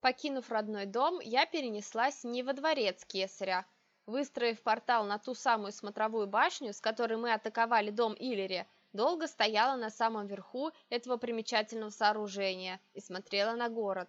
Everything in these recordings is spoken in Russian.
Покинув родной дом, я перенеслась не во дворец кесаря. Выстроив портал на ту самую смотровую башню, с которой мы атаковали дом Иллири, долго стояла на самом верху этого примечательного сооружения и смотрела на город.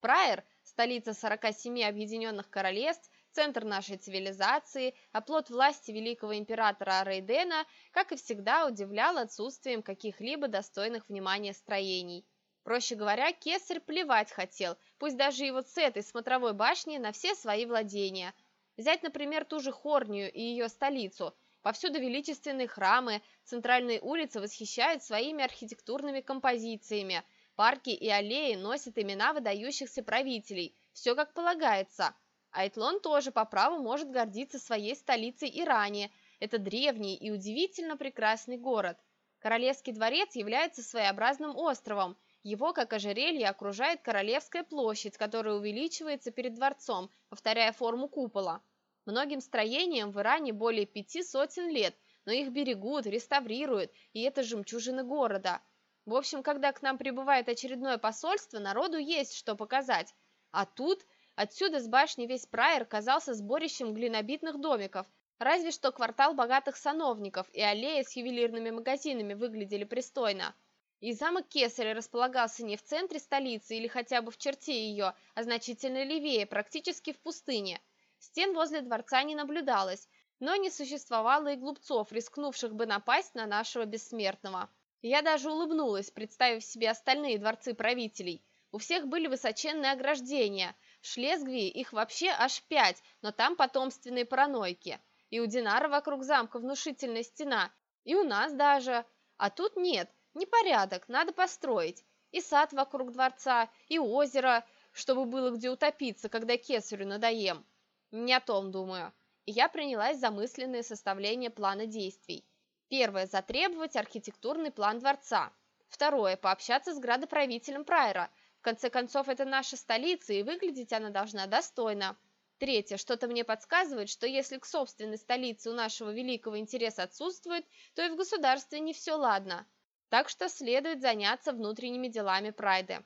Прайер, столица 47 объединенных королевств, центр нашей цивилизации, оплот власти великого императора Рейдена, как и всегда, удивлял отсутствием каких-либо достойных внимания строений. Проще говоря, кесарь плевать хотел, пусть даже и вот с этой смотровой башни на все свои владения. Взять, например, ту же Хорнию и ее столицу. Повсюду величественные храмы, центральные улицы восхищают своими архитектурными композициями, парки и аллеи носят имена выдающихся правителей, все как полагается. Айтлон тоже по праву может гордиться своей столицей Иране, это древний и удивительно прекрасный город. Королевский дворец является своеобразным островом – его, как ожерелье, окружает Королевская площадь, которая увеличивается перед дворцом, повторяя форму купола. Многим строениям в Иране более пяти сотен лет, но их берегут, реставрируют, и это жемчужины города. В общем, когда к нам прибывает очередное посольство, народу есть что показать. А тут, отсюда с башни весь прайер казался сборищем глинобитных домиков, разве что квартал богатых сановников и аллея с ювелирными магазинами выглядели пристойно. И замок Кесаря располагался не в центре столицы или хотя бы в черте ее, а значительно левее, практически в пустыне. Стен возле дворца не наблюдалось, но не существовало и глупцов, рискнувших бы напасть на нашего бессмертного. Я даже улыбнулась, представив себе остальные дворцы правителей. У всех были высоченные ограждения. В Шлезгвии их вообще аж пять, но там потомственные паранойки. И у Динара вокруг замка внушительная стена, и у нас даже. А тут нет – Непорядок, надо построить. И сад вокруг дворца, и озеро, чтобы было где утопиться, когда кесарю надоем. Не о том думаю. И я принялась за мысленное составление плана действий. Первое – затребовать архитектурный план дворца. Второе – пообщаться с градоправителем Прайера. В конце концов, это наша столица, и выглядеть она должна достойно. Третье. Что-то мне подсказывает, что если к собственной столице у нашего великого интереса отсутствует, то и в государстве не все ладно. Так что следует заняться внутренними делами Прайды.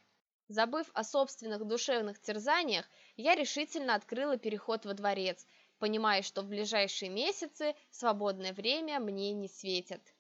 Забыв о собственных душевных терзаниях, я решительно открыла переход во дворец, понимая, что в ближайшие месяцы свободное время мне не светит.